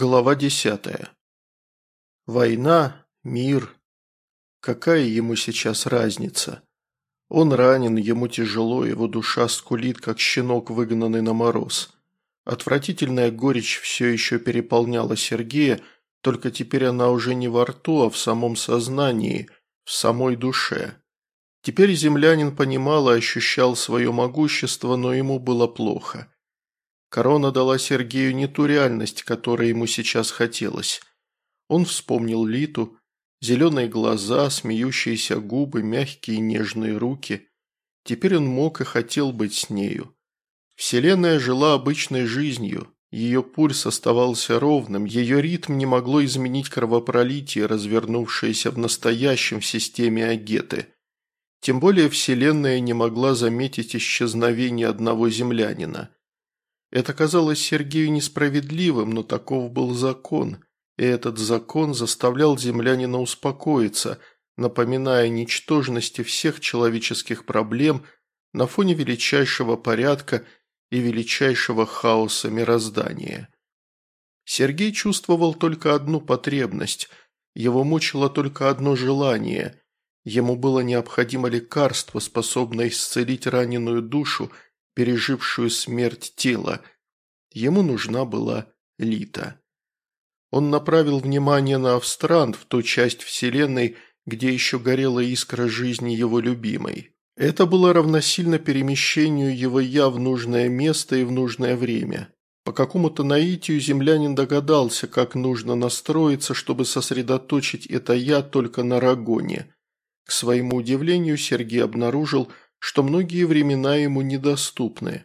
Глава десятая. Война, мир. Какая ему сейчас разница? Он ранен, ему тяжело, его душа скулит, как щенок, выгнанный на мороз. Отвратительная горечь все еще переполняла Сергея, только теперь она уже не во рту, а в самом сознании, в самой душе. Теперь землянин понимал и ощущал свое могущество, но ему было плохо. Корона дала Сергею не ту реальность, которой ему сейчас хотелось. Он вспомнил Литу, зеленые глаза, смеющиеся губы, мягкие нежные руки. Теперь он мог и хотел быть с нею. Вселенная жила обычной жизнью, ее пульс оставался ровным, ее ритм не могло изменить кровопролитие, развернувшееся в настоящем в системе Агеты. Тем более Вселенная не могла заметить исчезновение одного землянина. Это казалось Сергею несправедливым, но таков был закон, и этот закон заставлял землянина успокоиться, напоминая ничтожности всех человеческих проблем на фоне величайшего порядка и величайшего хаоса мироздания. Сергей чувствовал только одну потребность, его мучило только одно желание. Ему было необходимо лекарство, способное исцелить раненую душу – пережившую смерть тела. Ему нужна была Лита. Он направил внимание на Австрант, в ту часть Вселенной, где еще горела искра жизни его любимой. Это было равносильно перемещению его «я» в нужное место и в нужное время. По какому-то наитию землянин догадался, как нужно настроиться, чтобы сосредоточить это «я» только на Рагоне. К своему удивлению Сергей обнаружил, что многие времена ему недоступны.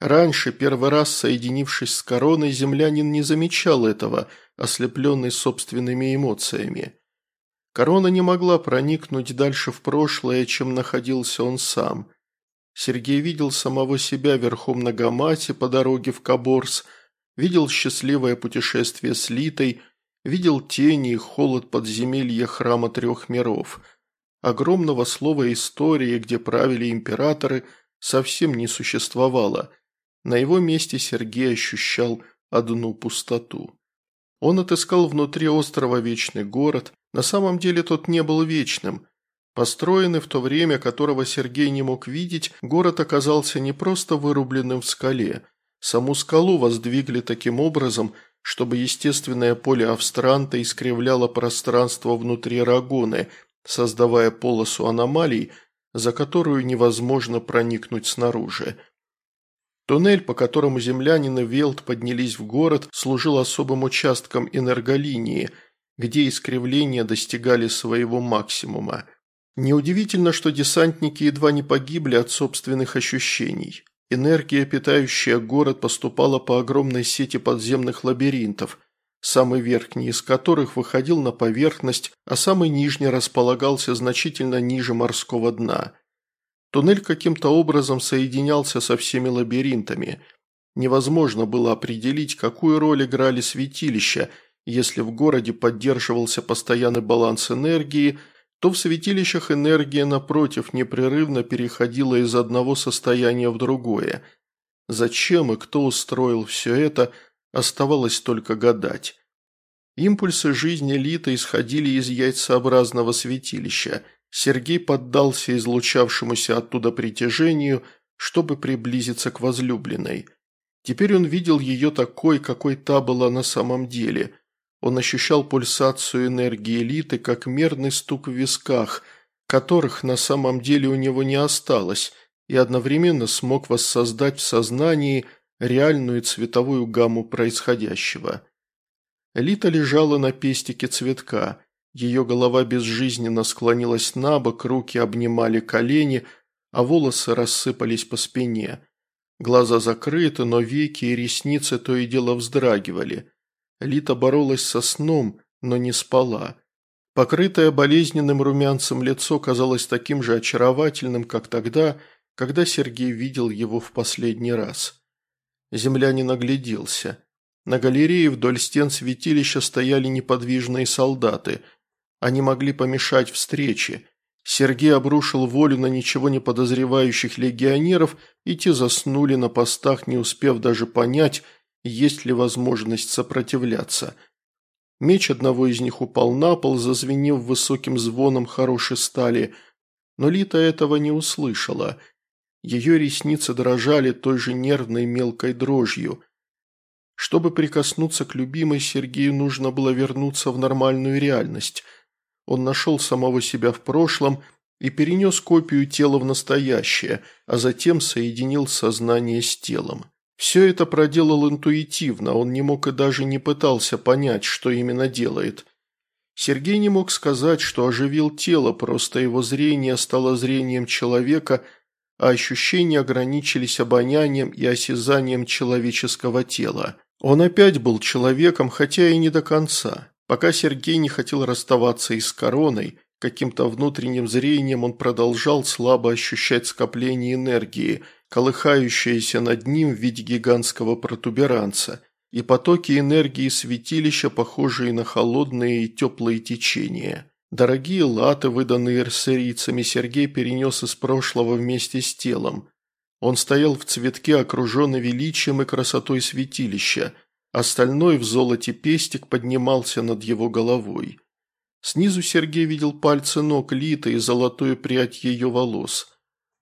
Раньше, первый раз соединившись с короной, землянин не замечал этого, ослепленный собственными эмоциями. Корона не могла проникнуть дальше в прошлое, чем находился он сам. Сергей видел самого себя верхом на гамате по дороге в Каборс, видел счастливое путешествие с Литой, видел тени и холод подземелья храма трех миров – огромного слова «истории», где правили императоры, совсем не существовало. На его месте Сергей ощущал одну пустоту. Он отыскал внутри острова вечный город, на самом деле тот не был вечным. Построенный в то время, которого Сергей не мог видеть, город оказался не просто вырубленным в скале. Саму скалу воздвигли таким образом, чтобы естественное поле Австранта искривляло пространство внутри Рагоны, создавая полосу аномалий, за которую невозможно проникнуть снаружи. Туннель, по которому землянин и Велт поднялись в город, служил особым участком энерголинии, где искривления достигали своего максимума. Неудивительно, что десантники едва не погибли от собственных ощущений. Энергия, питающая город, поступала по огромной сети подземных лабиринтов, самый верхний из которых выходил на поверхность, а самый нижний располагался значительно ниже морского дна. Туннель каким-то образом соединялся со всеми лабиринтами. Невозможно было определить, какую роль играли святилища, если в городе поддерживался постоянный баланс энергии, то в святилищах энергия, напротив, непрерывно переходила из одного состояния в другое. Зачем и кто устроил все это – Оставалось только гадать. Импульсы жизни Лита исходили из яйцеобразного святилища. Сергей поддался излучавшемуся оттуда притяжению, чтобы приблизиться к возлюбленной. Теперь он видел ее такой, какой та была на самом деле. Он ощущал пульсацию энергии Литы, как мерный стук в висках, которых на самом деле у него не осталось, и одновременно смог воссоздать в сознании – реальную цветовую гамму происходящего. Лита лежала на пестике цветка. Ее голова безжизненно склонилась на бок, руки обнимали колени, а волосы рассыпались по спине. Глаза закрыты, но веки и ресницы то и дело вздрагивали. Лита боролась со сном, но не спала. Покрытое болезненным румянцем лицо казалось таким же очаровательным, как тогда, когда Сергей видел его в последний раз. Землянин огляделся. На галерее вдоль стен святилища стояли неподвижные солдаты. Они могли помешать встрече. Сергей обрушил волю на ничего не подозревающих легионеров, и те заснули на постах, не успев даже понять, есть ли возможность сопротивляться. Меч одного из них упал на пол, зазвенев высоким звоном хорошей стали, но Лита этого не услышала. Ее ресницы дрожали той же нервной мелкой дрожью. Чтобы прикоснуться к любимой, Сергею нужно было вернуться в нормальную реальность. Он нашел самого себя в прошлом и перенес копию тела в настоящее, а затем соединил сознание с телом. Все это проделал интуитивно, он не мог и даже не пытался понять, что именно делает. Сергей не мог сказать, что оживил тело, просто его зрение стало зрением человека, а ощущения ограничились обонянием и осязанием человеческого тела. Он опять был человеком, хотя и не до конца. Пока Сергей не хотел расставаться и с короной, каким-то внутренним зрением он продолжал слабо ощущать скопление энергии – колыхающаяся над ним в виде гигантского протуберанца, и потоки энергии святилища, похожие на холодные и теплые течения. Дорогие латы, выданные эрсерийцами, Сергей перенес из прошлого вместе с телом. Он стоял в цветке, окруженный величием и красотой святилища, остальной в золоте пестик поднимался над его головой. Снизу Сергей видел пальцы ног Литы и золотую прядь ее волос –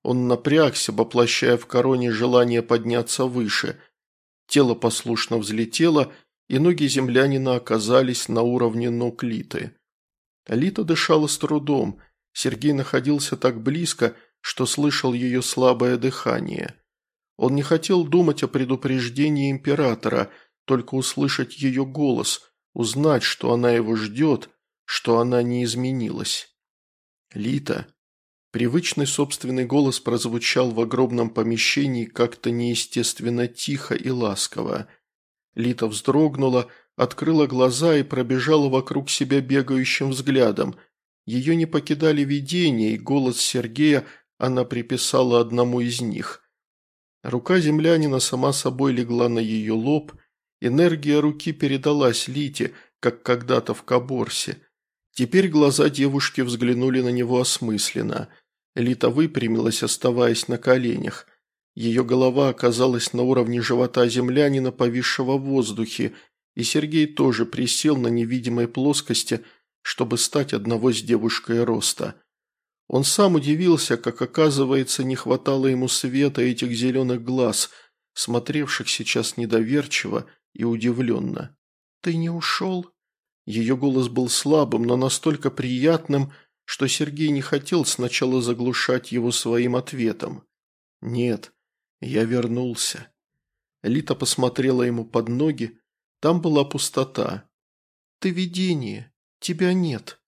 он напрягся, воплощая в короне желание подняться выше. Тело послушно взлетело, и ноги землянина оказались на уровне ног Литы. Лита дышала с трудом. Сергей находился так близко, что слышал ее слабое дыхание. Он не хотел думать о предупреждении императора, только услышать ее голос, узнать, что она его ждет, что она не изменилась. «Лита», Привычный собственный голос прозвучал в огромном помещении как-то неестественно тихо и ласково. Лита вздрогнула, открыла глаза и пробежала вокруг себя бегающим взглядом. Ее не покидали видения, и голос Сергея она приписала одному из них. Рука землянина сама собой легла на ее лоб, энергия руки передалась Лите, как когда-то в Каборсе. Теперь глаза девушки взглянули на него осмысленно – Лита выпрямилась, оставаясь на коленях. Ее голова оказалась на уровне живота землянина, повисшего в воздухе, и Сергей тоже присел на невидимой плоскости, чтобы стать одного с девушкой роста. Он сам удивился, как оказывается не хватало ему света этих зеленых глаз, смотревших сейчас недоверчиво и удивленно. «Ты не ушел?» Ее голос был слабым, но настолько приятным, что Сергей не хотел сначала заглушать его своим ответом. «Нет, я вернулся». Лита посмотрела ему под ноги, там была пустота. «Ты видение, тебя нет».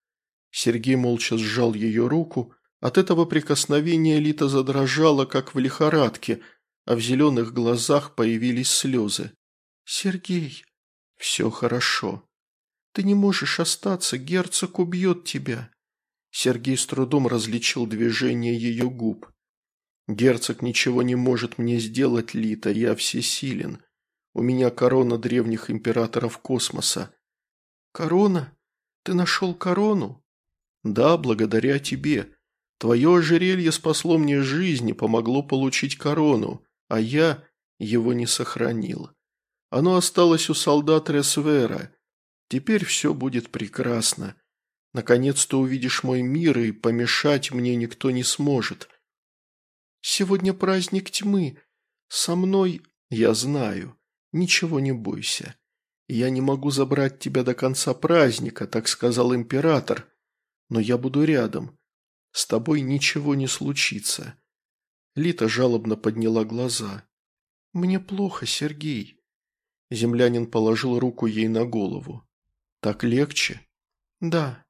Сергей молча сжал ее руку, от этого прикосновения Лита задрожала, как в лихорадке, а в зеленых глазах появились слезы. «Сергей, все хорошо. Ты не можешь остаться, герцог убьет тебя. Сергей с трудом различил движение ее губ. «Герцог ничего не может мне сделать, Лита, я всесилен. У меня корона древних императоров космоса». «Корона? Ты нашел корону?» «Да, благодаря тебе. Твое ожерелье спасло мне жизнь и помогло получить корону, а я его не сохранил. Оно осталось у солдат Ресвера. Теперь все будет прекрасно. Наконец ты увидишь мой мир, и помешать мне никто не сможет. Сегодня праздник тьмы. Со мной я знаю. Ничего не бойся. Я не могу забрать тебя до конца праздника, так сказал император. Но я буду рядом. С тобой ничего не случится. Лита жалобно подняла глаза. «Мне плохо, Сергей». Землянин положил руку ей на голову. «Так легче?» «Да,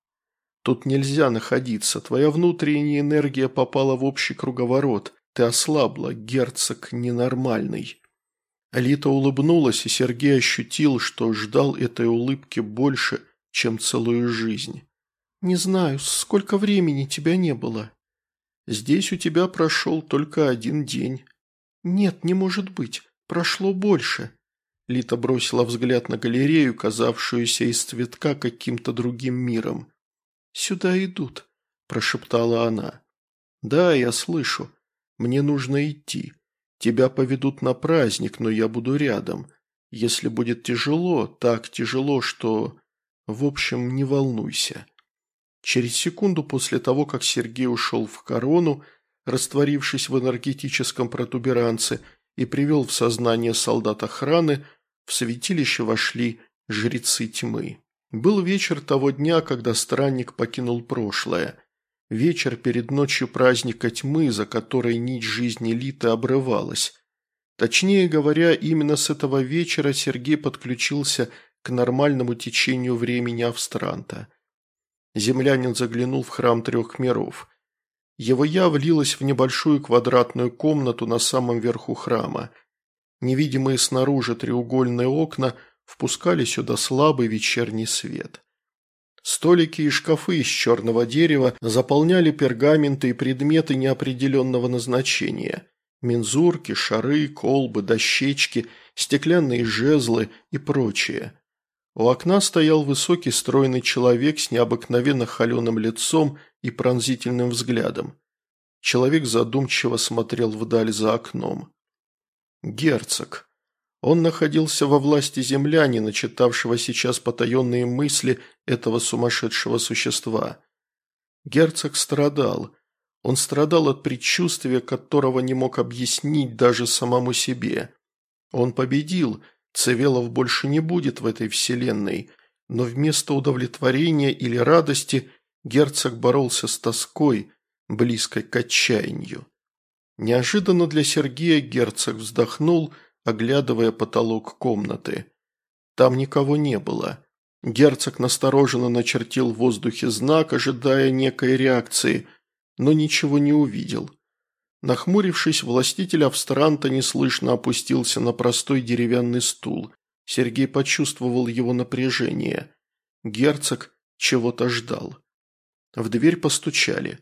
Тут нельзя находиться, твоя внутренняя энергия попала в общий круговорот. Ты ослабла, герцог ненормальный». Алита улыбнулась, и Сергей ощутил, что ждал этой улыбки больше, чем целую жизнь. «Не знаю, сколько времени тебя не было?» «Здесь у тебя прошел только один день». «Нет, не может быть. Прошло больше». Лита бросила взгляд на галерею, казавшуюся из цветка каким-то другим миром. «Сюда идут», – прошептала она. «Да, я слышу. Мне нужно идти. Тебя поведут на праздник, но я буду рядом. Если будет тяжело, так тяжело, что... В общем, не волнуйся». Через секунду после того, как Сергей ушел в корону, растворившись в энергетическом протуберанце, и привел в сознание солдат охраны, в святилище вошли жрецы тьмы. Был вечер того дня, когда странник покинул прошлое. Вечер перед ночью праздника тьмы, за которой нить жизни Литы обрывалась. Точнее говоря, именно с этого вечера Сергей подключился к нормальному течению времени Австранта. Землянин заглянул в храм трех миров. Его я влилась в небольшую квадратную комнату на самом верху храма. Невидимые снаружи треугольные окна впускали сюда слабый вечерний свет. Столики и шкафы из черного дерева заполняли пергаменты и предметы неопределенного назначения. Мензурки, шары, колбы, дощечки, стеклянные жезлы и прочее. У окна стоял высокий стройный человек с необыкновенно холеным лицом и пронзительным взглядом. Человек задумчиво смотрел вдаль за окном. Герцог. Он находился во власти землянина, читавшего сейчас потаенные мысли этого сумасшедшего существа. Герцог страдал. Он страдал от предчувствия, которого не мог объяснить даже самому себе. Он победил – Цевелов больше не будет в этой вселенной, но вместо удовлетворения или радости герцог боролся с тоской, близкой к отчаянию. Неожиданно для Сергея герцог вздохнул, оглядывая потолок комнаты. Там никого не было. Герцог настороженно начертил в воздухе знак, ожидая некой реакции, но ничего не увидел. Нахмурившись, властитель Австранта неслышно опустился на простой деревянный стул. Сергей почувствовал его напряжение. Герцог чего-то ждал. В дверь постучали.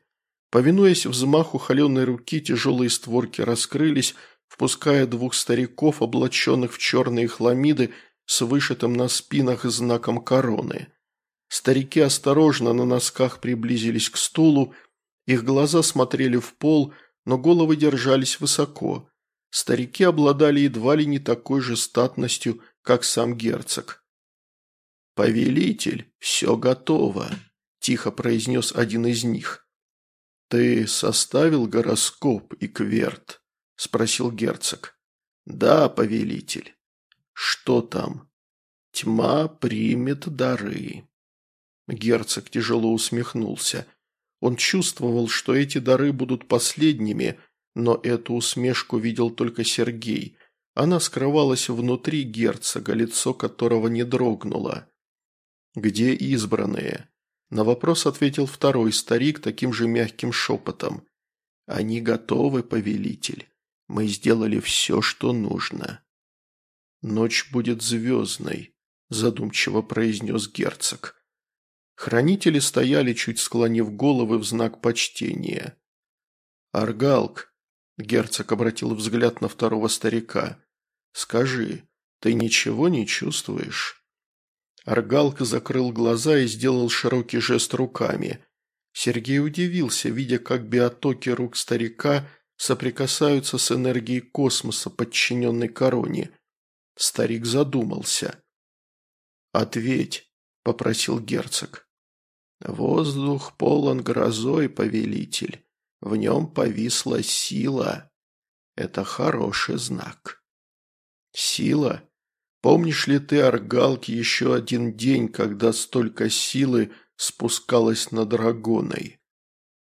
Повинуясь взмаху холеной руки, тяжелые створки раскрылись, впуская двух стариков, облаченных в черные хламиды, с вышитым на спинах знаком короны. Старики осторожно на носках приблизились к стулу, их глаза смотрели в пол – но головы держались высоко. Старики обладали едва ли не такой же статностью, как сам герцог. «Повелитель, все готово», – тихо произнес один из них. «Ты составил гороскоп, Икверт?» – спросил герцог. «Да, повелитель». «Что там?» «Тьма примет дары». Герцог тяжело усмехнулся – он чувствовал, что эти дары будут последними, но эту усмешку видел только Сергей. Она скрывалась внутри герцога, лицо которого не дрогнуло. «Где избранные?» На вопрос ответил второй старик таким же мягким шепотом. «Они готовы, повелитель. Мы сделали все, что нужно». «Ночь будет звездной», – задумчиво произнес герцог. Хранители стояли, чуть склонив головы в знак почтения. «Аргалк», – герцог обратил взгляд на второго старика, – «скажи, ты ничего не чувствуешь?» Аргалк закрыл глаза и сделал широкий жест руками. Сергей удивился, видя, как биотоки рук старика соприкасаются с энергией космоса, подчиненной короне. Старик задумался. «Ответь», – попросил герцог. Воздух полон грозой, повелитель. В нем повисла сила. Это хороший знак. Сила? Помнишь ли ты, Аргалки, еще один день, когда столько силы спускалось над Рагоной?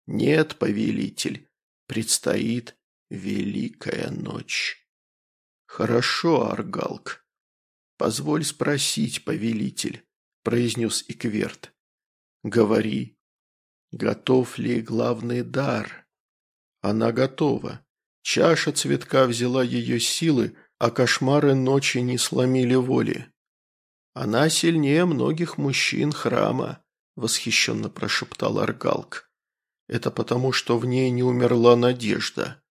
Нет, повелитель, предстоит великая ночь. Хорошо, Аргалк. Позволь спросить, повелитель, произнес Икверт. Говори, готов ли главный дар? Она готова. Чаша цветка взяла ее силы, а кошмары ночи не сломили воли. Она сильнее многих мужчин храма, восхищенно прошептал Аргалк. Это потому, что в ней не умерла надежда.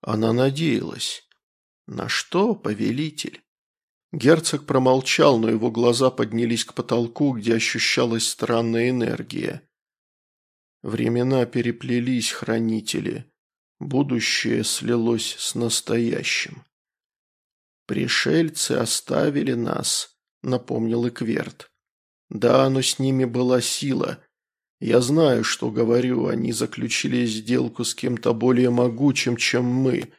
Она надеялась. На что, повелитель? Герцог промолчал, но его глаза поднялись к потолку, где ощущалась странная энергия. Времена переплелись, хранители. Будущее слилось с настоящим. «Пришельцы оставили нас», – напомнил Экверт. «Да, но с ними была сила. Я знаю, что говорю, они заключили сделку с кем-то более могучим, чем мы,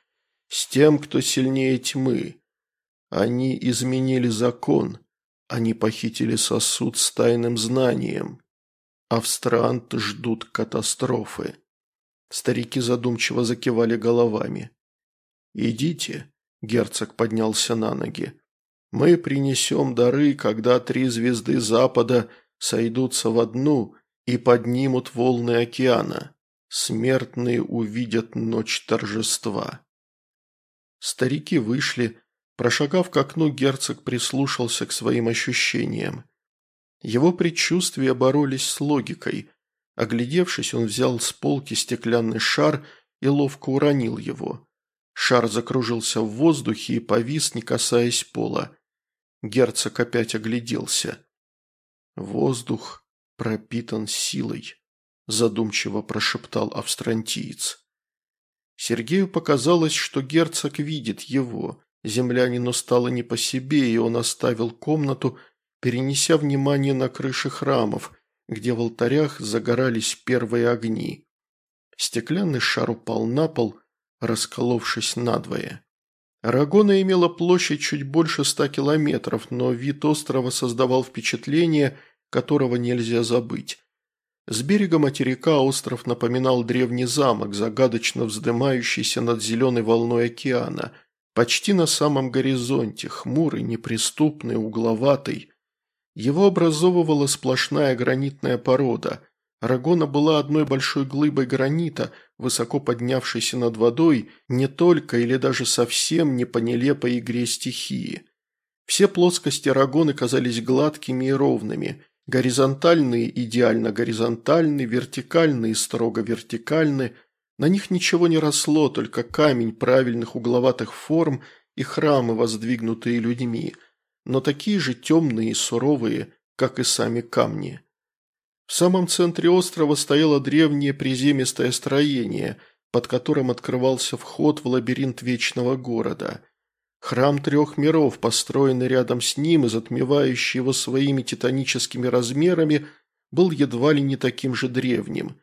с тем, кто сильнее тьмы. Они изменили закон, они похитили сосуд с тайным знанием. Австрант ждут катастрофы». Старики задумчиво закивали головами. «Идите», – герцог поднялся на ноги. «Мы принесем дары, когда три звезды Запада сойдутся в одну и поднимут волны океана. Смертные увидят ночь торжества». Старики вышли. Прошагав к окну, герцог прислушался к своим ощущениям. Его предчувствия боролись с логикой. Оглядевшись, он взял с полки стеклянный шар и ловко уронил его. Шар закружился в воздухе и повис, не касаясь пола. Герцог опять огляделся. «Воздух пропитан силой», – задумчиво прошептал австрантиец. Сергею показалось, что герцог видит его. Землянину стало не по себе, и он оставил комнату, перенеся внимание на крыши храмов, где в алтарях загорались первые огни. Стеклянный шар упал на пол, расколовшись надвое. Рагона имела площадь чуть больше ста километров, но вид острова создавал впечатление, которого нельзя забыть. С берега материка остров напоминал древний замок, загадочно вздымающийся над зеленой волной океана, почти на самом горизонте, хмурый, неприступный, угловатый. Его образовывала сплошная гранитная порода. Рагона была одной большой глыбой гранита, высоко поднявшейся над водой, не только или даже совсем не по нелепой игре стихии. Все плоскости Рагоны казались гладкими и ровными, горизонтальные идеально горизонтальны, вертикальные строго вертикальны. На них ничего не росло, только камень правильных угловатых форм и храмы, воздвигнутые людьми, но такие же темные и суровые, как и сами камни. В самом центре острова стояло древнее приземистое строение, под которым открывался вход в лабиринт Вечного Города. Храм трех миров, построенный рядом с ним и затмевающий его своими титаническими размерами, был едва ли не таким же древним.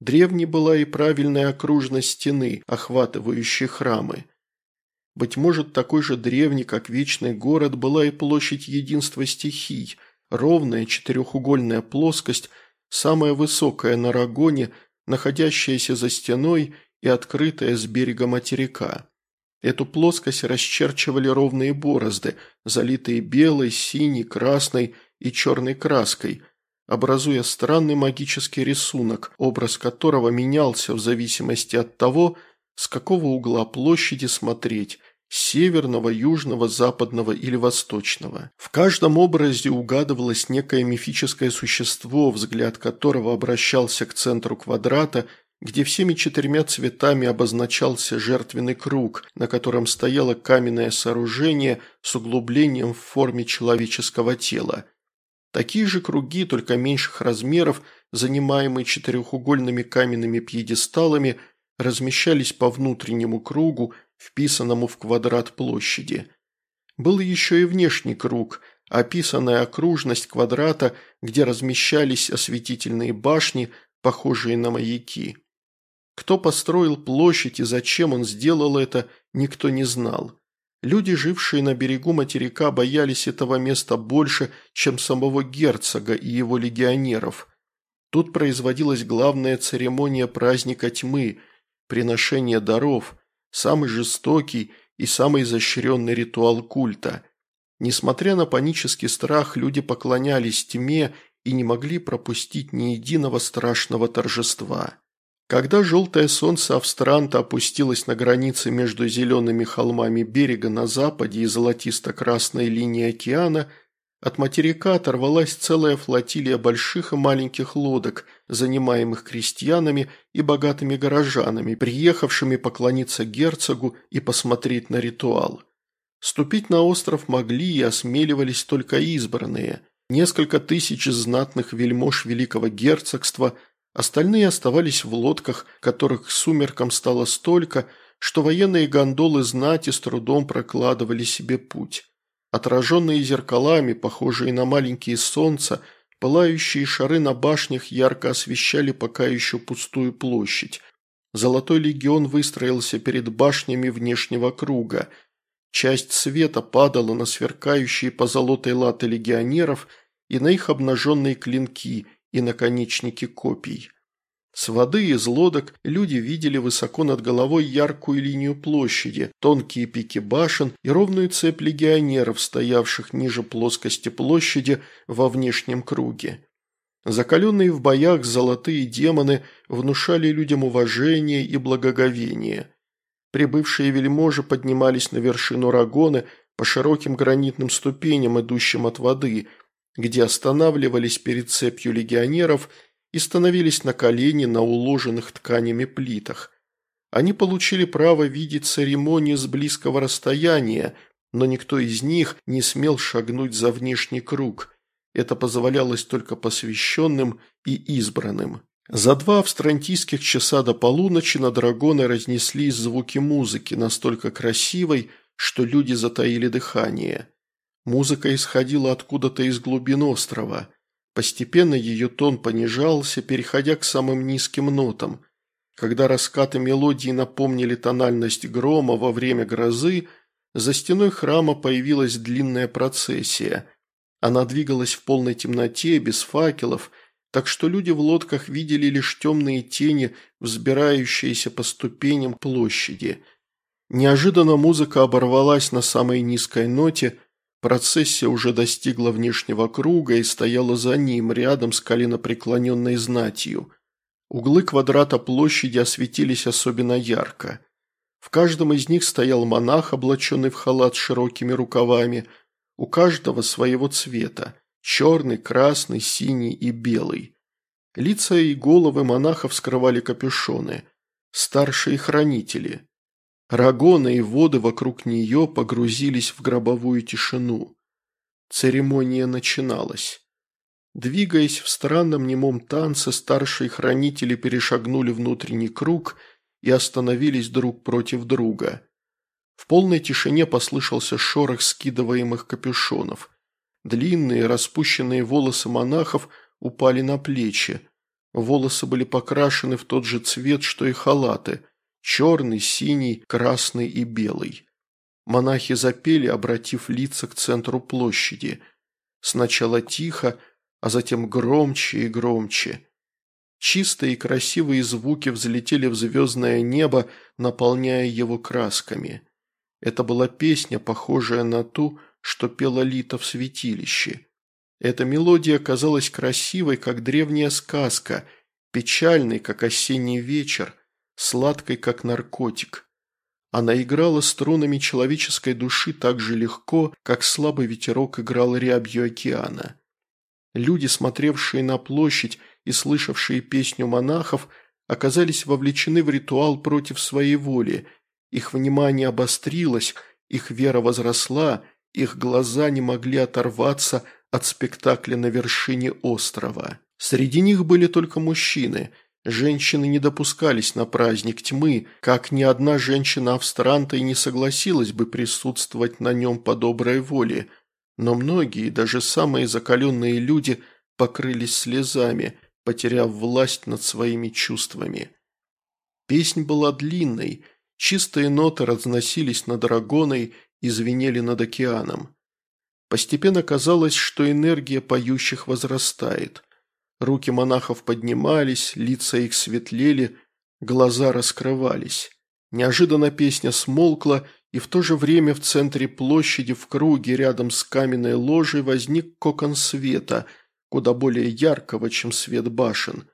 Древней была и правильная окружность стены, охватывающей храмы. Быть может, такой же древний, как Вечный Город, была и площадь единства стихий, ровная четырехугольная плоскость – самая высокая на Рагоне, находящаяся за стеной и открытая с берега материка. Эту плоскость расчерчивали ровные борозды, залитые белой, синей, красной и черной краской, образуя странный магический рисунок, образ которого менялся в зависимости от того, с какого угла площади смотреть – северного, южного, западного или восточного. В каждом образе угадывалось некое мифическое существо, взгляд которого обращался к центру квадрата, где всеми четырьмя цветами обозначался жертвенный круг, на котором стояло каменное сооружение с углублением в форме человеческого тела. Такие же круги, только меньших размеров, занимаемые четырехугольными каменными пьедесталами, размещались по внутреннему кругу, вписанному в квадрат площади. Был еще и внешний круг, описанная окружность квадрата, где размещались осветительные башни, похожие на маяки. Кто построил площадь и зачем он сделал это, никто не знал. Люди, жившие на берегу материка, боялись этого места больше, чем самого герцога и его легионеров. Тут производилась главная церемония праздника тьмы – приношение даров, самый жестокий и самый изощренный ритуал культа. Несмотря на панический страх, люди поклонялись тьме и не могли пропустить ни единого страшного торжества. Когда желтое солнце Австранта опустилось на границе между зелеными холмами берега на западе и золотисто-красной линией океана – от материка оторвалась целая флотилия больших и маленьких лодок, занимаемых крестьянами и богатыми горожанами, приехавшими поклониться герцогу и посмотреть на ритуал. Ступить на остров могли и осмеливались только избранные. Несколько тысяч знатных вельмож великого герцогства, остальные оставались в лодках, которых к сумеркам стало столько, что военные гондолы знати с трудом прокладывали себе путь. Отраженные зеркалами, похожие на маленькие солнца, пылающие шары на башнях ярко освещали пока еще пустую площадь. Золотой легион выстроился перед башнями внешнего круга. Часть света падала на сверкающие по золотой латы легионеров и на их обнаженные клинки и наконечники копий. С воды из лодок люди видели высоко над головой яркую линию площади, тонкие пики башен и ровную цепь легионеров, стоявших ниже плоскости площади во внешнем круге. Закаленные в боях золотые демоны внушали людям уважение и благоговение. Прибывшие вельможи поднимались на вершину Рагоны по широким гранитным ступеням, идущим от воды, где останавливались перед цепью легионеров – и становились на колени на уложенных тканями плитах. Они получили право видеть церемонию с близкого расстояния, но никто из них не смел шагнуть за внешний круг. Это позволялось только посвященным и избранным. За два австрантийских часа до полуночи на драгоны разнеслись звуки музыки, настолько красивой, что люди затаили дыхание. Музыка исходила откуда-то из глубин острова – Постепенно ее тон понижался, переходя к самым низким нотам. Когда раскаты мелодии напомнили тональность грома во время грозы, за стеной храма появилась длинная процессия. Она двигалась в полной темноте, без факелов, так что люди в лодках видели лишь темные тени, взбирающиеся по ступеням площади. Неожиданно музыка оборвалась на самой низкой ноте – Процессия уже достигла внешнего круга и стояла за ним, рядом с коленопреклоненной знатью. Углы квадрата площади осветились особенно ярко. В каждом из них стоял монах, облаченный в халат с широкими рукавами, у каждого своего цвета – черный, красный, синий и белый. Лица и головы монахов скрывали капюшоны. Старшие хранители – Рагона и воды вокруг нее погрузились в гробовую тишину. Церемония начиналась. Двигаясь в странном немом танце, старшие хранители перешагнули внутренний круг и остановились друг против друга. В полной тишине послышался шорох скидываемых капюшонов. Длинные распущенные волосы монахов упали на плечи. Волосы были покрашены в тот же цвет, что и халаты – черный, синий, красный и белый. Монахи запели, обратив лица к центру площади. Сначала тихо, а затем громче и громче. Чистые и красивые звуки взлетели в звездное небо, наполняя его красками. Это была песня, похожая на ту, что пела Лита в святилище. Эта мелодия казалась красивой, как древняя сказка, печальной, как осенний вечер – сладкой, как наркотик. Она играла струнами человеческой души так же легко, как слабый ветерок играл рябью океана. Люди, смотревшие на площадь и слышавшие песню монахов, оказались вовлечены в ритуал против своей воли. Их внимание обострилось, их вера возросла, их глаза не могли оторваться от спектакля на вершине острова. Среди них были только мужчины – Женщины не допускались на праздник тьмы, как ни одна женщина Австранта и не согласилась бы присутствовать на нем по доброй воле, но многие, даже самые закаленные люди, покрылись слезами, потеряв власть над своими чувствами. Песнь была длинной, чистые ноты разносились над Арагоной и звенели над океаном. Постепенно казалось, что энергия поющих возрастает – Руки монахов поднимались, лица их светлели, глаза раскрывались. Неожиданно песня смолкла, и в то же время в центре площади в круге рядом с каменной ложей возник кокон света, куда более яркого, чем свет башен.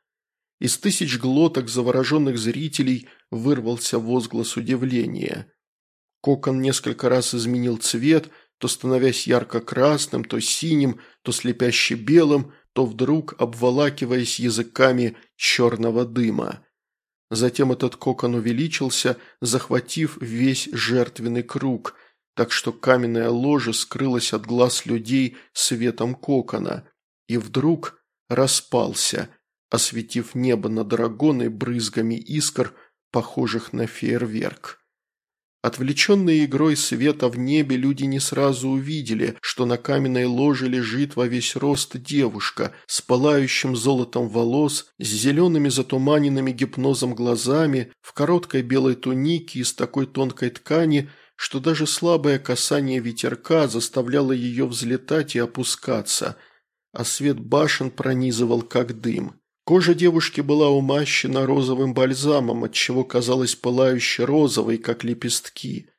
Из тысяч глоток завороженных зрителей вырвался возглас удивления. Кокон несколько раз изменил цвет, то становясь ярко-красным, то синим, то слепяще белым, то вдруг обволакиваясь языками черного дыма. Затем этот кокон увеличился, захватив весь жертвенный круг, так что каменная ложа скрылась от глаз людей светом кокона, и вдруг распался, осветив небо над драгоной брызгами искр, похожих на фейерверк. Отвлеченные игрой света в небе, люди не сразу увидели, что на каменной ложе лежит во весь рост девушка с пылающим золотом волос, с зелеными затуманенными гипнозом глазами, в короткой белой тунике из такой тонкой ткани, что даже слабое касание ветерка заставляло ее взлетать и опускаться, а свет башен пронизывал как дым. Кожа девушки была умащена розовым бальзамом, отчего казалась пылающе розовой, как лепестки.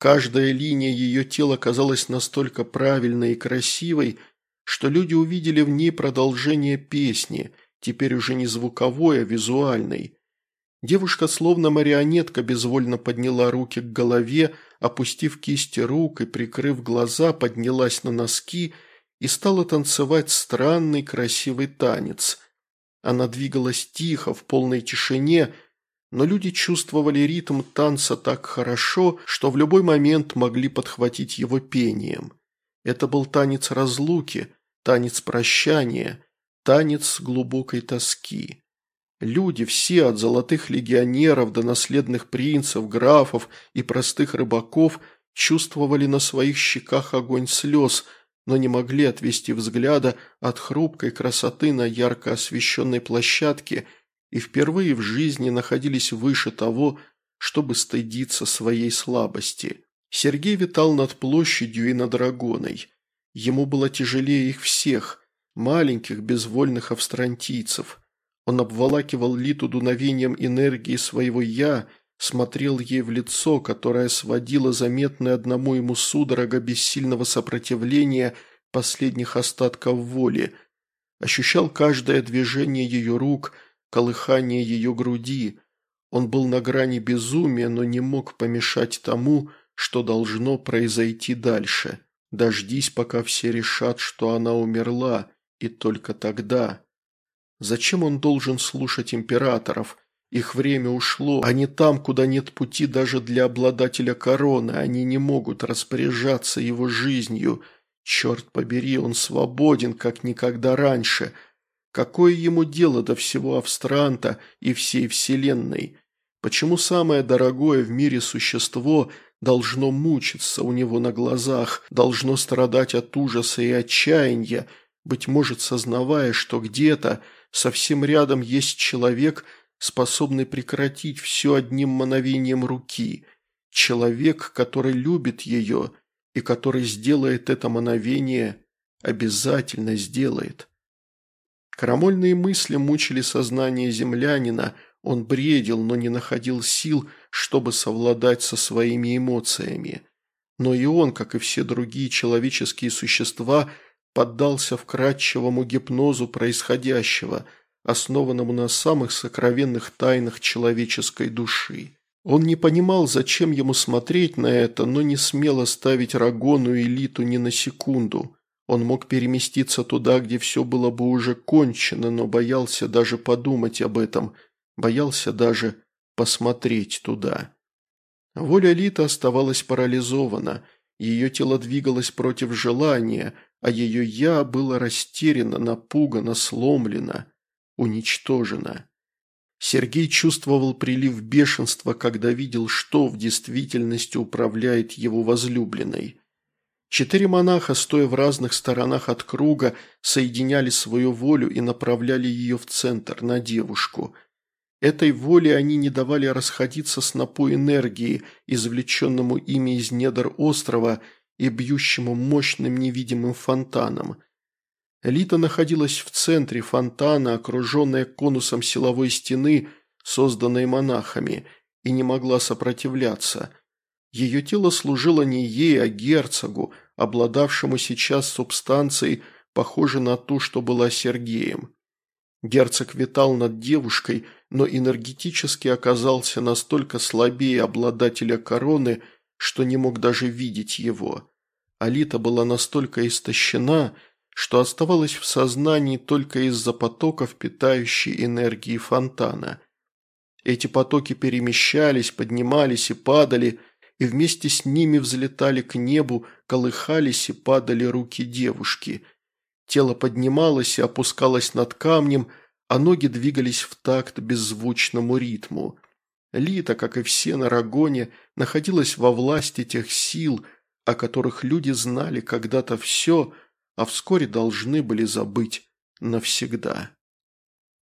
Каждая линия ее тела казалась настолько правильной и красивой, что люди увидели в ней продолжение песни, теперь уже не звуковой, а визуальной. Девушка, словно марионетка, безвольно подняла руки к голове, опустив кисти рук и, прикрыв глаза, поднялась на носки и стала танцевать странный красивый танец – она двигалась тихо, в полной тишине, но люди чувствовали ритм танца так хорошо, что в любой момент могли подхватить его пением. Это был танец разлуки, танец прощания, танец глубокой тоски. Люди все, от золотых легионеров до наследных принцев, графов и простых рыбаков, чувствовали на своих щеках огонь слез – но не могли отвести взгляда от хрупкой красоты на ярко освещенной площадке и впервые в жизни находились выше того, чтобы стыдиться своей слабости. Сергей витал над площадью и над Рагоной. Ему было тяжелее их всех, маленьких безвольных австрантийцев. Он обволакивал Литу дуновением энергии своего «я», смотрел ей в лицо, которое сводило заметное одному ему судорога бессильного сопротивления последних остатков воли, ощущал каждое движение ее рук, колыхание ее груди. Он был на грани безумия, но не мог помешать тому, что должно произойти дальше. Дождись, пока все решат, что она умерла, и только тогда. Зачем он должен слушать императоров – их время ушло, они там, куда нет пути даже для обладателя короны, они не могут распоряжаться его жизнью. Черт побери, он свободен, как никогда раньше. Какое ему дело до всего Австранта и всей Вселенной? Почему самое дорогое в мире существо должно мучиться у него на глазах, должно страдать от ужаса и отчаяния, быть может, сознавая, что где-то совсем рядом есть человек – способный прекратить все одним мановением руки, человек, который любит ее и который сделает это мановение, обязательно сделает. Крамольные мысли мучили сознание землянина, он бредил, но не находил сил, чтобы совладать со своими эмоциями. Но и он, как и все другие человеческие существа, поддался вкрадчивому гипнозу происходящего – основанному на самых сокровенных тайнах человеческой души. Он не понимал, зачем ему смотреть на это, но не смел оставить Рагону и Литу ни на секунду. Он мог переместиться туда, где все было бы уже кончено, но боялся даже подумать об этом, боялся даже посмотреть туда. Воля Литы оставалась парализована, ее тело двигалось против желания, а ее «я» было растеряно, напугано, сломлено уничтожена. Сергей чувствовал прилив бешенства, когда видел, что в действительности управляет его возлюбленной. Четыре монаха, стоя в разных сторонах от круга, соединяли свою волю и направляли ее в центр, на девушку. Этой воле они не давали расходиться снопу энергии, извлеченному ими из недр острова и бьющему мощным невидимым фонтаном. Лита находилась в центре фонтана, окруженная конусом силовой стены, созданной монахами, и не могла сопротивляться. Ее тело служило не ей, а герцогу, обладавшему сейчас субстанцией, похожей на ту, что была Сергеем. Герцог витал над девушкой, но энергетически оказался настолько слабее обладателя короны, что не мог даже видеть его. Алита была настолько истощена, что оставалось в сознании только из-за потоков питающей энергии фонтана. Эти потоки перемещались, поднимались и падали, и вместе с ними взлетали к небу, колыхались и падали руки девушки. Тело поднималось и опускалось над камнем, а ноги двигались в такт беззвучному ритму. Лита, как и все на Рагоне, находилась во власти тех сил, о которых люди знали когда-то все, а вскоре должны были забыть навсегда.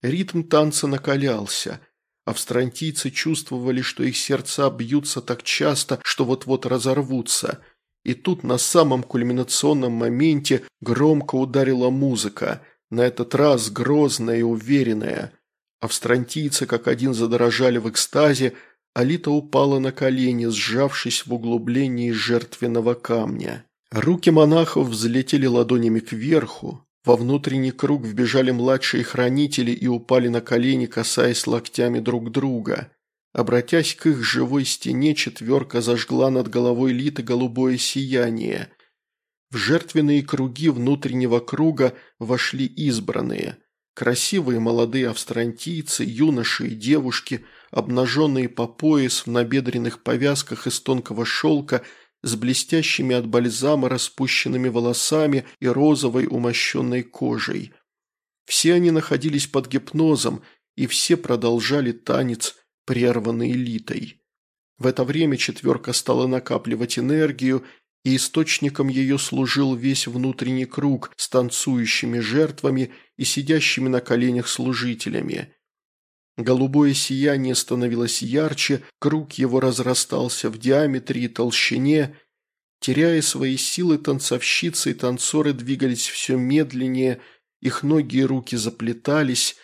Ритм танца накалялся. Австрантийцы чувствовали, что их сердца бьются так часто, что вот-вот разорвутся. И тут на самом кульминационном моменте громко ударила музыка, на этот раз грозная и уверенная. Австрантийцы как один задорожали в экстазе, Алита упала на колени, сжавшись в углублении жертвенного камня. Руки монахов взлетели ладонями кверху, во внутренний круг вбежали младшие хранители и упали на колени, касаясь локтями друг друга. Обратясь к их живой стене, четверка зажгла над головой Литы голубое сияние. В жертвенные круги внутреннего круга вошли избранные. Красивые молодые австрантийцы, юноши и девушки, обнаженные по пояс в набедренных повязках из тонкого шелка – с блестящими от бальзама распущенными волосами и розовой умощенной кожей. Все они находились под гипнозом, и все продолжали танец, прерванный Литой. В это время четверка стала накапливать энергию, и источником ее служил весь внутренний круг с танцующими жертвами и сидящими на коленях служителями. Голубое сияние становилось ярче, круг его разрастался в диаметре и толщине. Теряя свои силы, танцовщицы и танцоры двигались все медленнее, их ноги и руки заплетались.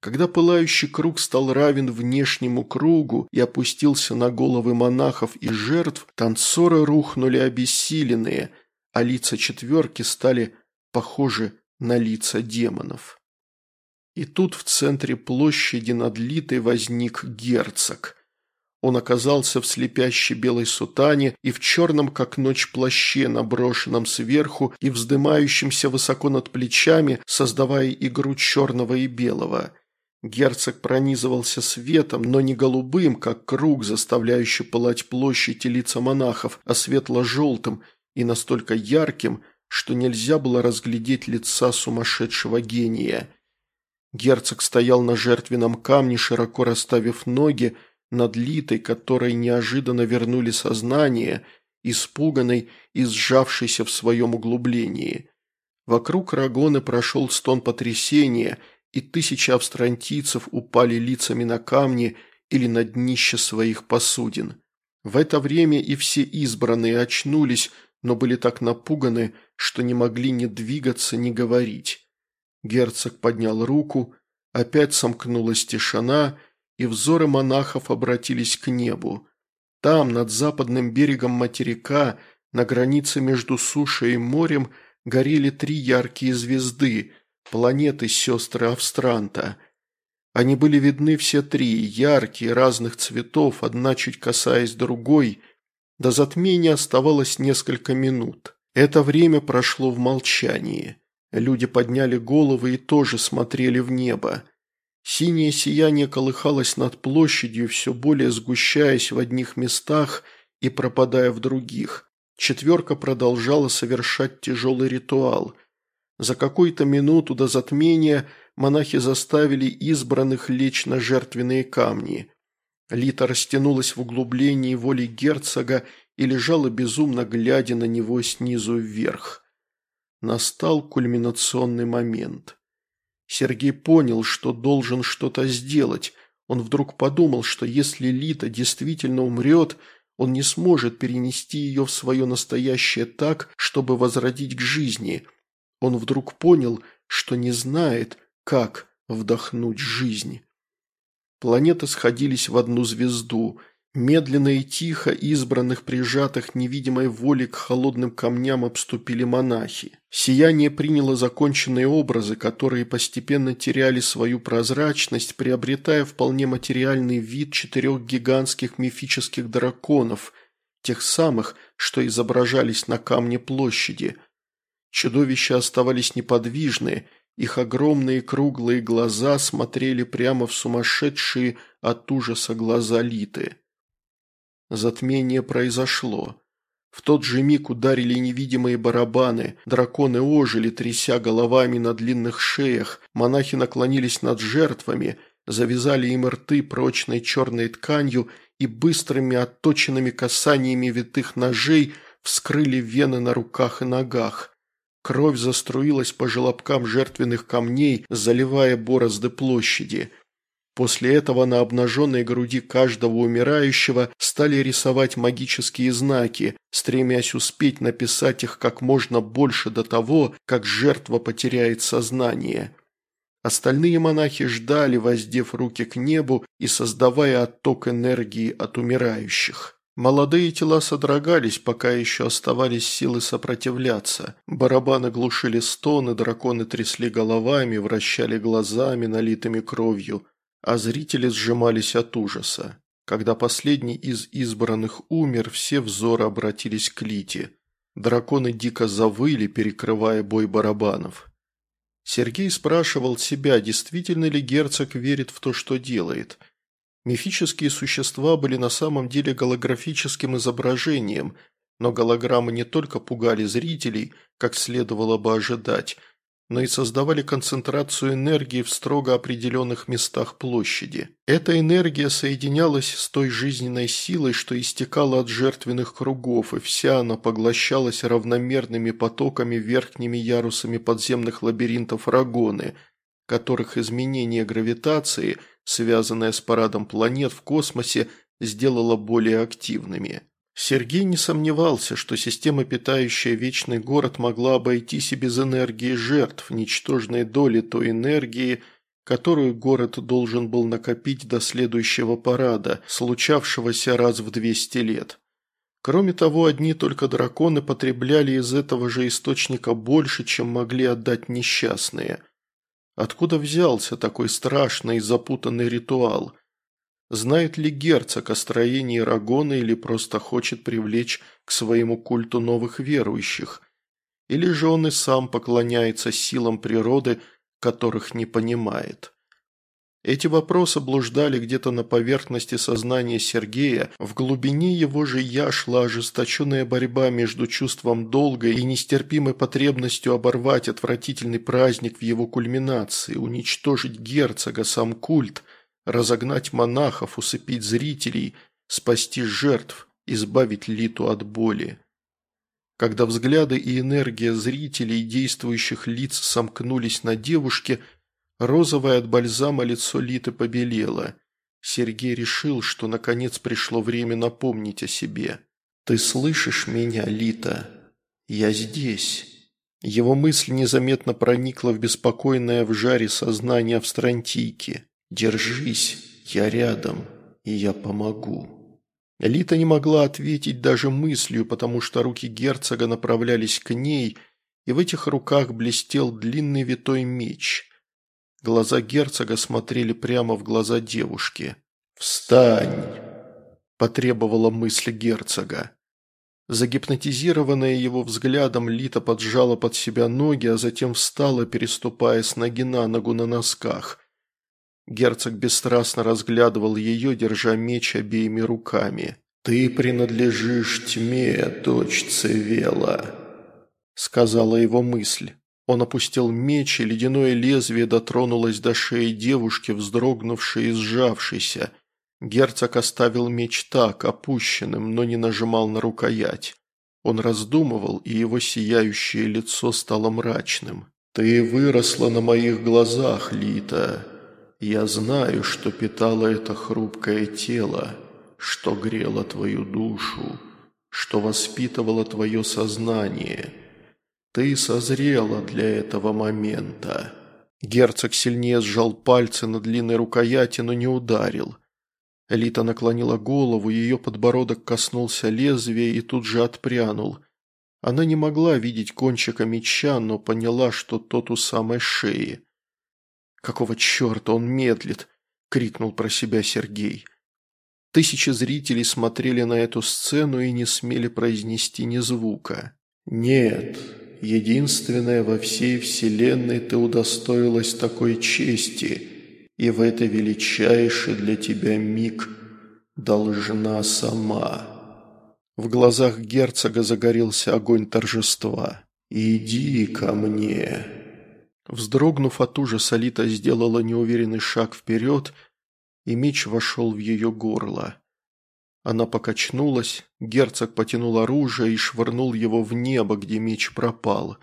Когда пылающий круг стал равен внешнему кругу и опустился на головы монахов и жертв, танцоры рухнули обессиленные, а лица четверки стали похожи на лица демонов. И тут в центре площади над Литой возник герцог. Он оказался в слепящей белой сутане и в черном, как ночь, плаще, наброшенном сверху и вздымающемся высоко над плечами, создавая игру черного и белого. Герцог пронизывался светом, но не голубым, как круг, заставляющий пылать площадь и лица монахов, а светло-желтым и настолько ярким, что нельзя было разглядеть лица сумасшедшего гения – Герцог стоял на жертвенном камне, широко расставив ноги, над Литой, которой неожиданно вернули сознание, испуганной и сжавшейся в своем углублении. Вокруг Рагоны прошел стон потрясения, и тысячи австрантийцев упали лицами на камни или на днище своих посудин. В это время и все избранные очнулись, но были так напуганы, что не могли ни двигаться, ни говорить. Герцог поднял руку, опять сомкнулась тишина, и взоры монахов обратились к небу. Там, над западным берегом материка, на границе между сушей и морем, горели три яркие звезды, планеты сестры Австранта. Они были видны все три, яркие, разных цветов, одна чуть касаясь другой. До затмения оставалось несколько минут. Это время прошло в молчании. Люди подняли головы и тоже смотрели в небо. Синее сияние колыхалось над площадью, все более сгущаясь в одних местах и пропадая в других. Четверка продолжала совершать тяжелый ритуал. За какую-то минуту до затмения монахи заставили избранных лечь на жертвенные камни. Лита растянулась в углублении воли герцога и лежала безумно, глядя на него снизу вверх. Настал кульминационный момент. Сергей понял, что должен что-то сделать. Он вдруг подумал, что если Лита действительно умрет, он не сможет перенести ее в свое настоящее так, чтобы возродить к жизни. Он вдруг понял, что не знает, как вдохнуть жизнь. Планеты сходились в одну звезду – Медленно и тихо избранных, прижатых невидимой волей к холодным камням обступили монахи. Сияние приняло законченные образы, которые постепенно теряли свою прозрачность, приобретая вполне материальный вид четырех гигантских мифических драконов, тех самых, что изображались на камне площади. Чудовища оставались неподвижные, их огромные круглые глаза смотрели прямо в сумасшедшие от ужаса глаза Литы. Затмение произошло. В тот же миг ударили невидимые барабаны, драконы ожили, тряся головами на длинных шеях, монахи наклонились над жертвами, завязали им рты прочной черной тканью и быстрыми отточенными касаниями витых ножей вскрыли вены на руках и ногах. Кровь заструилась по желобкам жертвенных камней, заливая борозды площади – После этого на обнаженной груди каждого умирающего стали рисовать магические знаки, стремясь успеть написать их как можно больше до того, как жертва потеряет сознание. Остальные монахи ждали, воздев руки к небу и создавая отток энергии от умирающих. Молодые тела содрогались, пока еще оставались силы сопротивляться. Барабаны глушили стоны, драконы трясли головами, вращали глазами, налитыми кровью – а зрители сжимались от ужаса. Когда последний из избранных умер, все взоры обратились к Лите. Драконы дико завыли, перекрывая бой барабанов. Сергей спрашивал себя, действительно ли герцог верит в то, что делает. Мифические существа были на самом деле голографическим изображением, но голограммы не только пугали зрителей, как следовало бы ожидать – но и создавали концентрацию энергии в строго определенных местах площади. Эта энергия соединялась с той жизненной силой, что истекала от жертвенных кругов, и вся она поглощалась равномерными потоками верхними ярусами подземных лабиринтов Рагоны, которых изменение гравитации, связанное с парадом планет в космосе, сделало более активными. Сергей не сомневался, что система, питающая вечный город, могла обойтись и без энергии жертв, ничтожной доли той энергии, которую город должен был накопить до следующего парада, случавшегося раз в 200 лет. Кроме того, одни только драконы потребляли из этого же источника больше, чем могли отдать несчастные. Откуда взялся такой страшный и запутанный ритуал – Знает ли герцог о строении Рагона или просто хочет привлечь к своему культу новых верующих? Или же он и сам поклоняется силам природы, которых не понимает? Эти вопросы блуждали где-то на поверхности сознания Сергея, в глубине его же «я» шла ожесточенная борьба между чувством долга и нестерпимой потребностью оборвать отвратительный праздник в его кульминации, уничтожить герцога, сам культ – разогнать монахов, усыпить зрителей, спасти жертв, избавить Литу от боли. Когда взгляды и энергия зрителей и действующих лиц сомкнулись на девушке, розовое от бальзама лицо Литы побелело. Сергей решил, что наконец пришло время напомнить о себе. «Ты слышишь меня, Лита? Я здесь». Его мысль незаметно проникла в беспокойное в жаре сознание Австрантийки. «Держись, я рядом, и я помогу». Лита не могла ответить даже мыслью, потому что руки герцога направлялись к ней, и в этих руках блестел длинный витой меч. Глаза герцога смотрели прямо в глаза девушки. «Встань!» – потребовала мысль герцога. Загипнотизированная его взглядом, Лита поджала под себя ноги, а затем встала, переступая с ноги на ногу на носках. Герцог бесстрастно разглядывал ее, держа меч обеими руками. «Ты принадлежишь тьме, дочь Цевела», — сказала его мысль. Он опустил меч, и ледяное лезвие дотронулось до шеи девушки, вздрогнувшей и сжавшейся. Герцог оставил меч так, опущенным, но не нажимал на рукоять. Он раздумывал, и его сияющее лицо стало мрачным. «Ты выросла на моих глазах, Лита», я знаю, что питало это хрупкое тело, что грело твою душу, что воспитывало твое сознание. Ты созрела для этого момента». Герцог сильнее сжал пальцы на длинной рукояти, но не ударил. Элита наклонила голову, ее подбородок коснулся лезвия и тут же отпрянул. Она не могла видеть кончика меча, но поняла, что тот у самой шеи. «Какого черта он медлит?» – крикнул про себя Сергей. Тысячи зрителей смотрели на эту сцену и не смели произнести ни звука. «Нет, единственная во всей вселенной ты удостоилась такой чести, и в это величайший для тебя миг должна сама». В глазах герцога загорелся огонь торжества. «Иди ко мне». Вздрогнув от ужаса, Лита сделала неуверенный шаг вперед, и меч вошел в ее горло. Она покачнулась, герцог потянул оружие и швырнул его в небо, где меч пропал.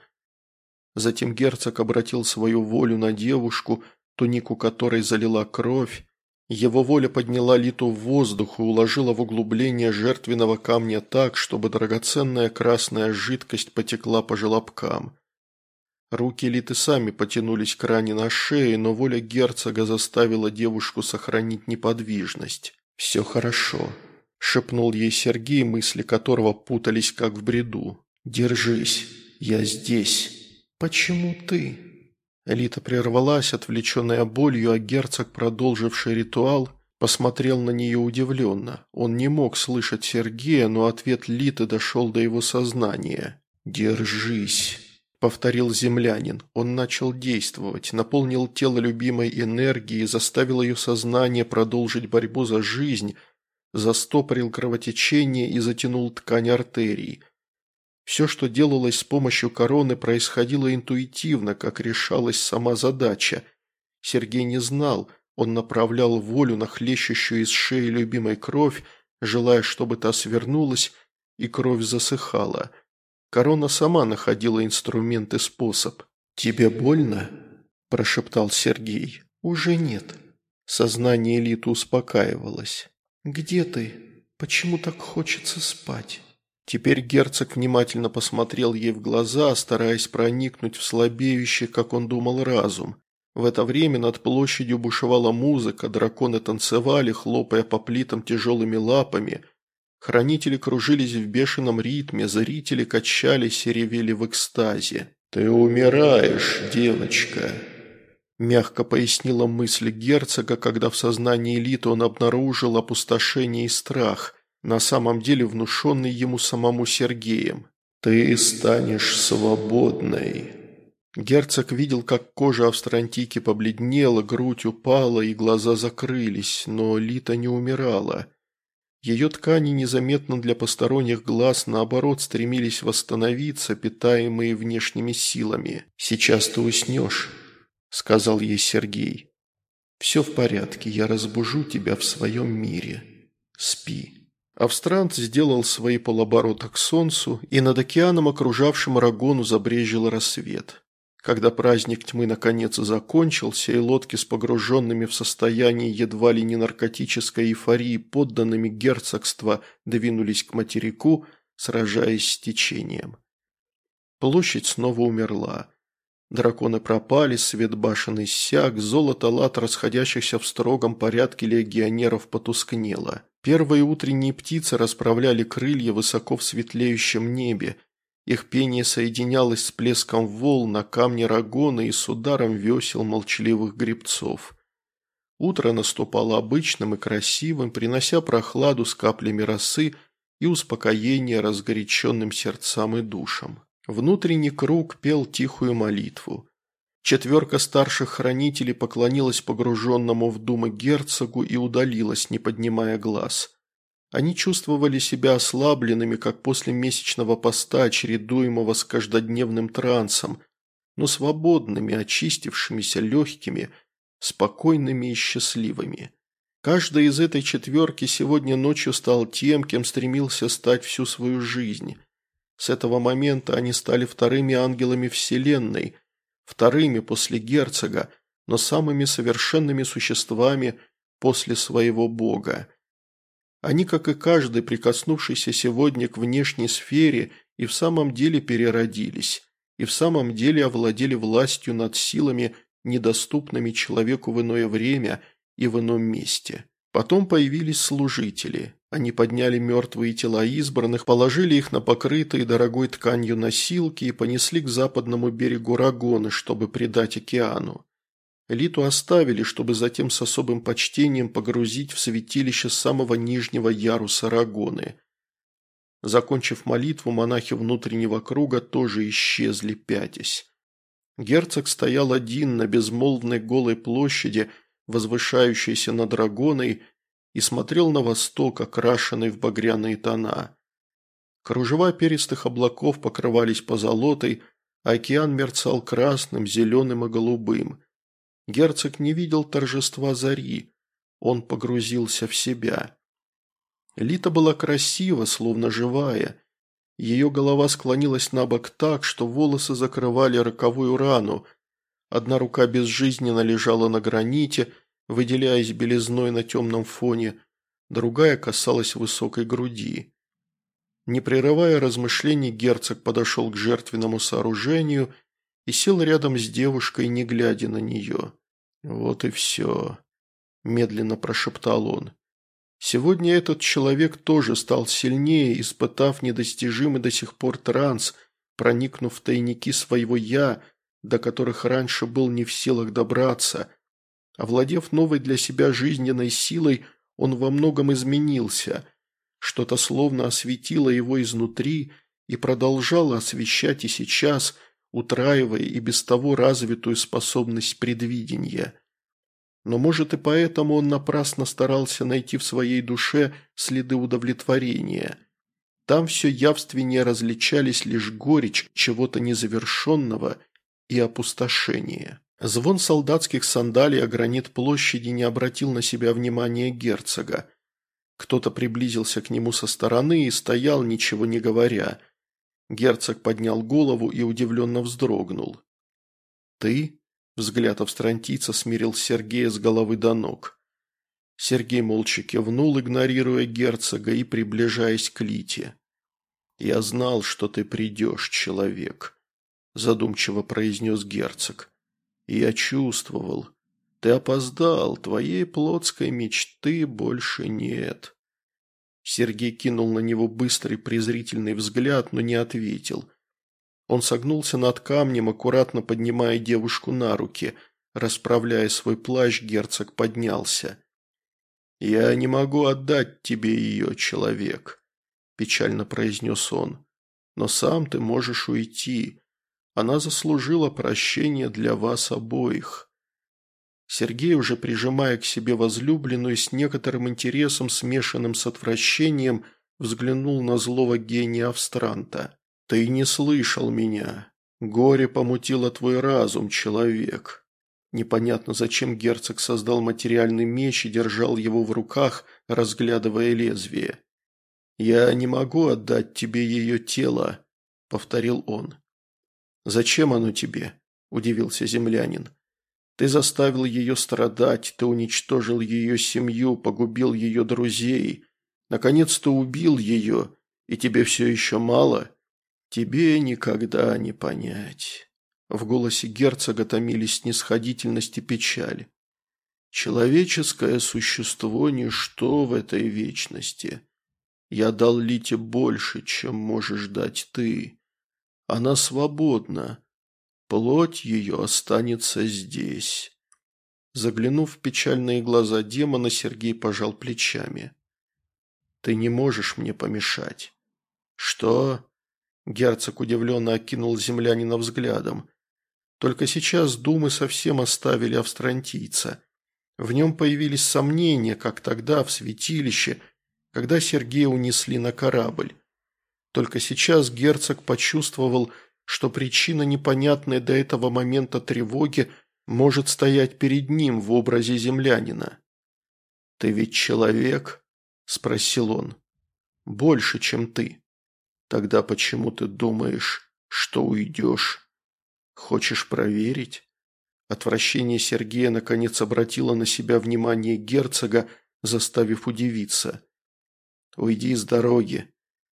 Затем герцог обратил свою волю на девушку, тунику которой залила кровь. Его воля подняла Литу в воздух и уложила в углубление жертвенного камня так, чтобы драгоценная красная жидкость потекла по желобкам. Руки Литы сами потянулись к ране на шее, но воля герцога заставила девушку сохранить неподвижность. «Все хорошо», шепнул ей Сергей, мысли которого путались как в бреду. «Держись, я здесь». «Почему ты?» Элита прервалась, отвлеченная болью, а герцог, продолживший ритуал, посмотрел на нее удивленно. Он не мог слышать Сергея, но ответ Литы дошел до его сознания. «Держись», – повторил землянин. Он начал действовать, наполнил тело любимой энергией, заставил ее сознание продолжить борьбу за жизнь – застопорил кровотечение и затянул ткань артерий. Все, что делалось с помощью короны, происходило интуитивно, как решалась сама задача. Сергей не знал, он направлял волю на хлещущую из шеи любимой кровь, желая, чтобы та свернулась, и кровь засыхала. Корона сама находила инструмент и способ. «Тебе больно?» – прошептал Сергей. «Уже нет». Сознание элиты успокаивалось. «Где ты? Почему так хочется спать?» Теперь герцог внимательно посмотрел ей в глаза, стараясь проникнуть в слабеющий, как он думал, разум. В это время над площадью бушевала музыка, драконы танцевали, хлопая по плитам тяжелыми лапами. Хранители кружились в бешеном ритме, зрители качались и ревели в экстазе. «Ты умираешь, девочка!» Мягко пояснила мысль герцога, когда в сознании элиты он обнаружил опустошение и страх, на самом деле внушенный ему самому Сергеем. «Ты станешь свободной». Герцог видел, как кожа австрантики побледнела, грудь упала и глаза закрылись, но Лита не умирала. Ее ткани незаметно для посторонних глаз, наоборот, стремились восстановиться, питаемые внешними силами. «Сейчас ты уснешь», сказал ей Сергей. «Все в порядке, я разбужу тебя в своем мире. Спи». Австрант сделал свои полоборота к солнцу, и над океаном, окружавшим Рагону, забрежил рассвет. Когда праздник тьмы наконец закончился, и лодки с погруженными в состояние едва ли не наркотической эйфории подданными герцогства двинулись к материку, сражаясь с течением. Площадь снова умерла. Драконы пропали, свет башен иссяк, золото лад расходящихся в строгом порядке легионеров потускнело. Первые утренние птицы расправляли крылья высоко в светлеющем небе. Их пение соединялось с плеском волн на камне рагона и с ударом весел молчаливых гребцов. Утро наступало обычным и красивым, принося прохладу с каплями росы и успокоение разгоряченным сердцам и душам. Внутренний круг пел тихую молитву. Четверка старших хранителей поклонилась погруженному в думы герцогу и удалилась, не поднимая глаз. Они чувствовали себя ослабленными, как после месячного поста, чередуемого с каждодневным трансом, но свободными, очистившимися, легкими, спокойными и счастливыми. Каждый из этой четверки сегодня ночью стал тем, кем стремился стать всю свою жизнь – с этого момента они стали вторыми ангелами Вселенной, вторыми после герцога, но самыми совершенными существами после своего бога. Они, как и каждый, прикоснувшийся сегодня к внешней сфере, и в самом деле переродились, и в самом деле овладели властью над силами, недоступными человеку в иное время и в ином месте. Потом появились служители. Они подняли мертвые тела избранных, положили их на покрытые дорогой тканью носилки и понесли к западному берегу Рагоны, чтобы предать океану. Элиту оставили, чтобы затем с особым почтением погрузить в святилище самого нижнего яруса Рагоны. Закончив молитву, монахи внутреннего круга тоже исчезли, пятясь. Герцог стоял один на безмолвной голой площади, возвышающейся над Рагоной, и смотрел на восток, окрашенный в багряные тона. Кружева перистых облаков покрывались позолотой, Океан мерцал красным, зеленым и голубым. Герцог не видел торжества зари. Он погрузился в себя. Лита была красива, словно живая. Ее голова склонилась на бок так, что волосы закрывали роковую рану. Одна рука безжизненно лежала на граните, выделяясь белизной на темном фоне, другая касалась высокой груди. Не прерывая размышлений, герцог подошел к жертвенному сооружению и сел рядом с девушкой, не глядя на нее. «Вот и все», – медленно прошептал он. Сегодня этот человек тоже стал сильнее, испытав недостижимый до сих пор транс, проникнув в тайники своего «я», до которых раньше был не в силах добраться. Овладев новой для себя жизненной силой, он во многом изменился. Что-то словно осветило его изнутри и продолжало освещать и сейчас, утраивая и без того развитую способность предвидения. Но, может, и поэтому он напрасно старался найти в своей душе следы удовлетворения. Там все явственнее различались лишь горечь чего-то незавершенного и опустошение. Звон солдатских сандалий о гранит площади не обратил на себя внимания герцога. Кто-то приблизился к нему со стороны и стоял, ничего не говоря. Герцог поднял голову и удивленно вздрогнул. «Ты?» Взгляд австрантийца смирил Сергея с головы до ног. Сергей молча кивнул, игнорируя герцога и приближаясь к Лите. «Я знал, что ты придешь, человек», – задумчиво произнес герцог. «Я чувствовал. Ты опоздал, твоей плотской мечты больше нет». Сергей кинул на него быстрый презрительный взгляд, но не ответил – он согнулся над камнем, аккуратно поднимая девушку на руки. Расправляя свой плащ, герцог поднялся. «Я не могу отдать тебе ее, человек», – печально произнес он. «Но сам ты можешь уйти. Она заслужила прощение для вас обоих». Сергей, уже прижимая к себе возлюбленную, с некоторым интересом, смешанным с отвращением, взглянул на злого гения Австранта. «Ты не слышал меня. Горе помутило твой разум, человек». Непонятно, зачем герцог создал материальный меч и держал его в руках, разглядывая лезвие. «Я не могу отдать тебе ее тело», — повторил он. «Зачем оно тебе?» – удивился землянин. «Ты заставил ее страдать, ты уничтожил ее семью, погубил ее друзей. Наконец-то убил ее, и тебе все еще мало?» «Тебе никогда не понять». В голосе герцога томились снисходительность и печаль. «Человеческое существо – ничто в этой вечности. Я дал Лите больше, чем можешь дать ты. Она свободна. Плоть ее останется здесь». Заглянув в печальные глаза демона, Сергей пожал плечами. «Ты не можешь мне помешать». «Что?» Герцог удивленно окинул землянина взглядом. Только сейчас думы совсем оставили австрантийца. В нем появились сомнения, как тогда, в святилище, когда Сергея унесли на корабль. Только сейчас герцог почувствовал, что причина непонятной до этого момента тревоги может стоять перед ним в образе землянина. «Ты ведь человек?» – спросил он. «Больше, чем ты». Тогда почему ты думаешь, что уйдешь? Хочешь проверить? Отвращение Сергея наконец обратило на себя внимание герцога, заставив удивиться. «Уйди с дороги», –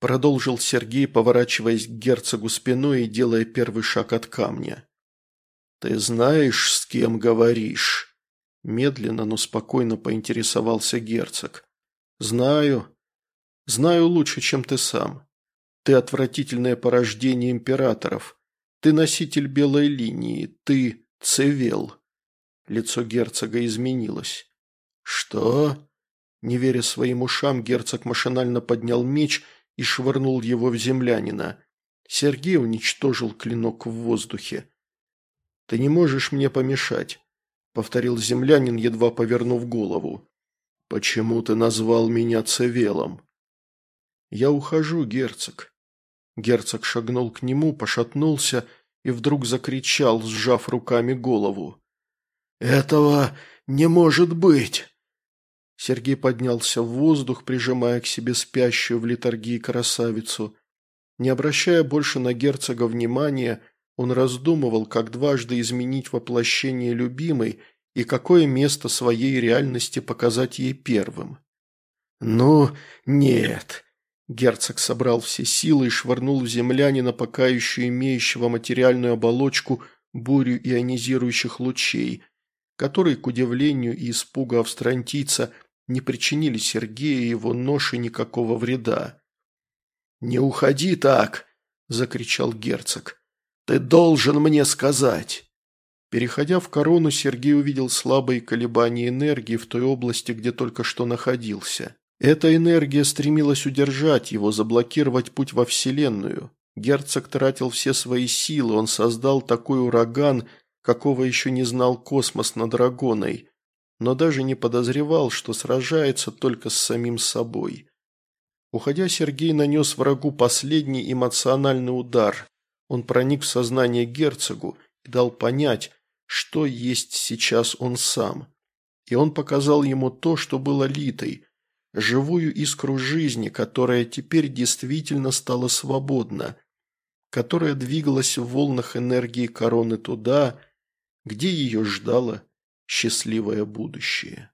продолжил Сергей, поворачиваясь к герцогу спиной и делая первый шаг от камня. «Ты знаешь, с кем говоришь?» Медленно, но спокойно поинтересовался герцог. «Знаю. Знаю лучше, чем ты сам. Ты отвратительное порождение императоров. Ты носитель белой линии. Ты цевел». Лицо герцога изменилось. «Что?» Не веря своим ушам, герцог машинально поднял меч и швырнул его в землянина. Сергей уничтожил клинок в воздухе. «Ты не можешь мне помешать», — повторил землянин, едва повернув голову. «Почему ты назвал меня Цевелом?» «Я ухожу, герцог. Герцог шагнул к нему, пошатнулся и вдруг закричал, сжав руками голову. «Этого не может быть!» Сергей поднялся в воздух, прижимая к себе спящую в литургии красавицу. Не обращая больше на герцога внимания, он раздумывал, как дважды изменить воплощение любимой и какое место своей реальности показать ей первым. «Ну, нет!» Герцог собрал все силы и швырнул в землянина, пока еще имеющего материальную оболочку, бурю ионизирующих лучей, которые, к удивлению и испугу австрантийца, не причинили Сергею его ноше никакого вреда. «Не уходи так!» – закричал герцог. «Ты должен мне сказать!» Переходя в корону, Сергей увидел слабые колебания энергии в той области, где только что находился. Эта энергия стремилась удержать его, заблокировать путь во Вселенную. Герцог тратил все свои силы, он создал такой ураган, какого еще не знал космос над Драгоной но даже не подозревал, что сражается только с самим собой. Уходя, Сергей нанес врагу последний эмоциональный удар. Он проник в сознание герцогу и дал понять, что есть сейчас он сам. И он показал ему то, что было литой, живую искру жизни, которая теперь действительно стала свободна, которая двигалась в волнах энергии короны туда, где ее ждало счастливое будущее.